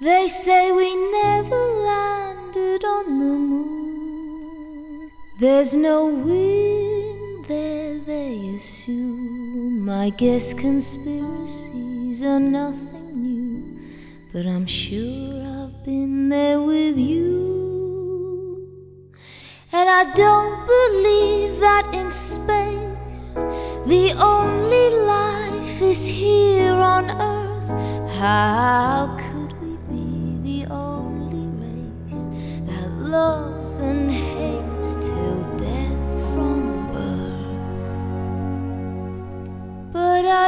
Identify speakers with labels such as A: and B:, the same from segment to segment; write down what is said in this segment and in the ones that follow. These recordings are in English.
A: They say we never landed on the moon. There's no wind there, they assume. I guess conspiracies are nothing new. But I'm sure I've been there with you. And I don't believe that in space the only life is here on earth. How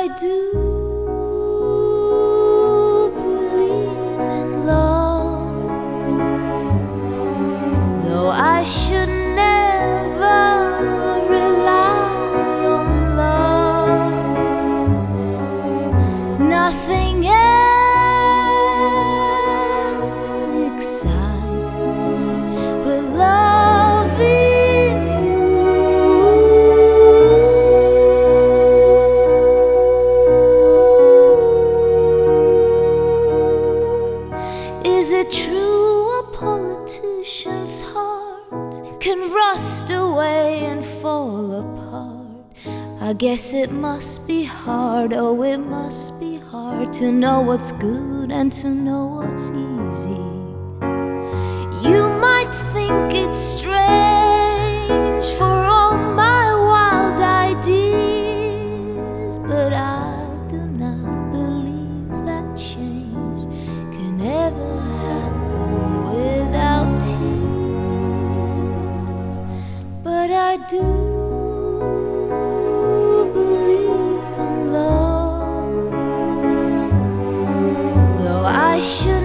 A: I do believe in love, though I should never rely on love. Nothing else Is it true a politician's heart can rust away and fall apart? I guess it must be hard, oh, it must be hard to know what's good and to know what's easy. i should